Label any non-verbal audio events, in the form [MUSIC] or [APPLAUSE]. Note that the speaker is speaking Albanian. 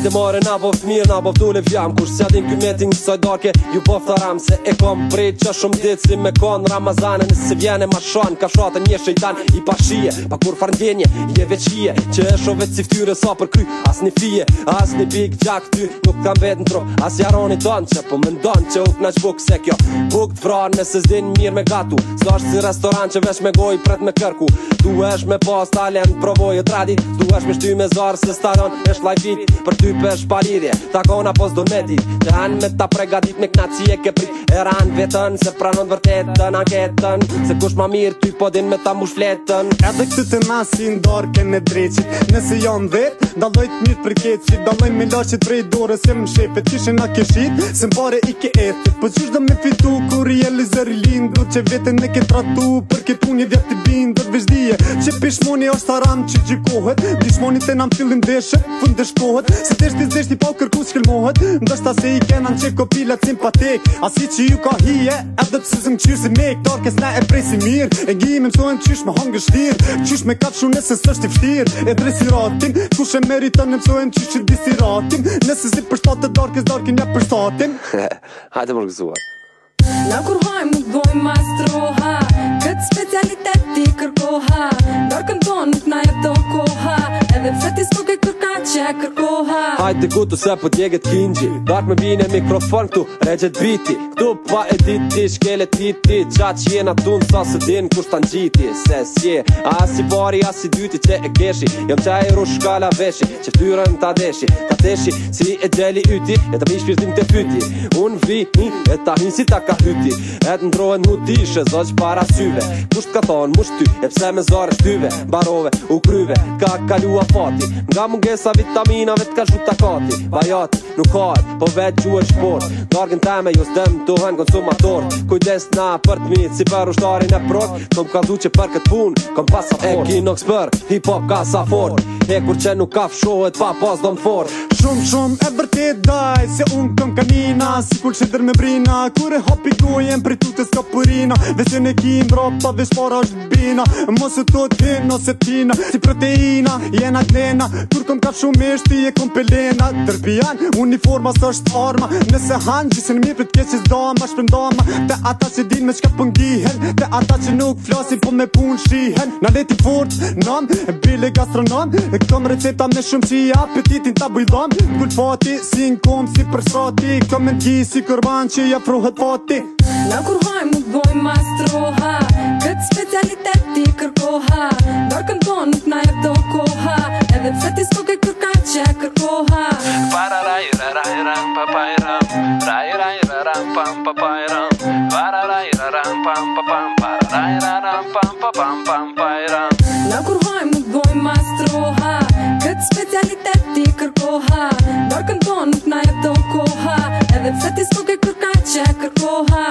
Hajde mare na bof mirë, na bof dule vjam Kur s'ja din këmjeti një saj darke Ju bof të se e kom brejt që shumë ditë Si me konë Ramazane në se vjene ma shonë Ka shate nje shejtan i pashije Pa kur farndenje, je veqije Që e shove ciftyre sa për kry As një fije, as një big jack ty Nuk kam vet në tro, as jaroni tonë Që po më ndonë që up në që buk se kjo Buk të se zdinë mirë me gatu Sa si restoran që vesh me goj Pret me kërku, duesh me pas talen Provoj tradit, duesh me shty me zar Se stadon, esh lajfit, për ty ty për shparirje Tha kona pos do medit Të hanë me ta pregatit me knaci e ke prit E ranë vetën se pranon të vërtetën Anketën se kush ma mirë ty po din me ta mush fletën Edhe këtë të nasi ndorë kënë e Nëse Nësi vet, vetë Dalojt një të përkecit Dalojt me lashit prej dore Se më shepet që shenë a keshit Se më pare i ke etë Po që shdo me fitu ku realizër i lindu Që vetën në ke tratu Për ke tunje vjetë të bindu Vesh dhije që pishmoni është haram që gjikohet Dishmoni të nam fillin dëshë Fëndëshkohet Se zeshti zeshti pa po u kërku shkelmohet Ndështa se i kenan që kopila simpatik Asi që ju ka hije, edhe pëse zëmë qyrë si me Këtar kes na e presi si mirë E gji me mësojnë qysh me hangë shtirë Qysh me kapë shumë nëse sështë i fështirë E drej si ratim, kush e merita në mësojnë qysh që di si ratim Nëse si për shtatë darkes, darkin ja për shtatim [LAUGHS] Hajde më rëgëzuar Na kur hajmë nuk dojmë ma stroha Këtë specialitet ti kërkoha Darkën ton nuk na jetë koha edhe pse ti s'po ke kërka që e kërkoha Hajde kutu se për po t'jeget kinji Dark me bine mikrofon këtu regjet biti Këtu pa e diti shkele titi Qa që jena tu në sa së din kur shtan gjiti Se s'je as i pari as i dyti që e keshi Jom që e ru shkala veshi që fëtyrën t'a deshi T'a deshi si e gjeli yti e të mi shpirtin të pyti Unë vini e t'a hin si t'a ka hyti E t'ndrohen mu ti shëzoj para syve Kusht ka thonë mush ty e pse me zore shtyve Barove u kryve ka kalua fati Nga mungesa vitaminave t'ka shu kati Bajati, nuk kajt, po vetë gju e shport Dargën teme ju jo s'dem t'ohen konsumator Kujdes na për t'minit si për ushtarin e prot Kom ka du që për këtë pun, kom pasat E kinox për, hip-hop ka sa fort E kur që nuk ka fshohet pa pas do më fort shumë shumë e vërtet daj Se unë këm kanina, si kur që me brina Kure hopi ku jenë për tute s'ka purina Dhe që në kinë dropa dhe para është bina Mosë të të se tina, si proteina Jena të kur kom ka shumë eshti e kom pelena lena Tërpian, uniforma së është arma Nëse hanë gjisën mi për të kje që zdoan Ma te ata që din me shka pëngihen Te ata që nuk flasin po me pun shihen Na leti fort, nam, bile gastronom E receta me shumë që i apetitin ta bujdom Kull fati, si në kom, si për sati Kam si kërban që ja frohet fati Na kur haj mu boj ma stroha Këtë specialitet ti kërkoha Dorë këndon po nuk na e do koha Edhe pëse ti skoke kërka që kërkoha Para raj, ra raj, ra, pa pa i ra Raj, raj, ra, ra, pa, pa, pa i Na kur haj mu boj ma stroha Këtë specialitet ti kërkoha Nërkën të nuk nga jetë të koha Edhe për ti tisë nuk e kërka që kërkoha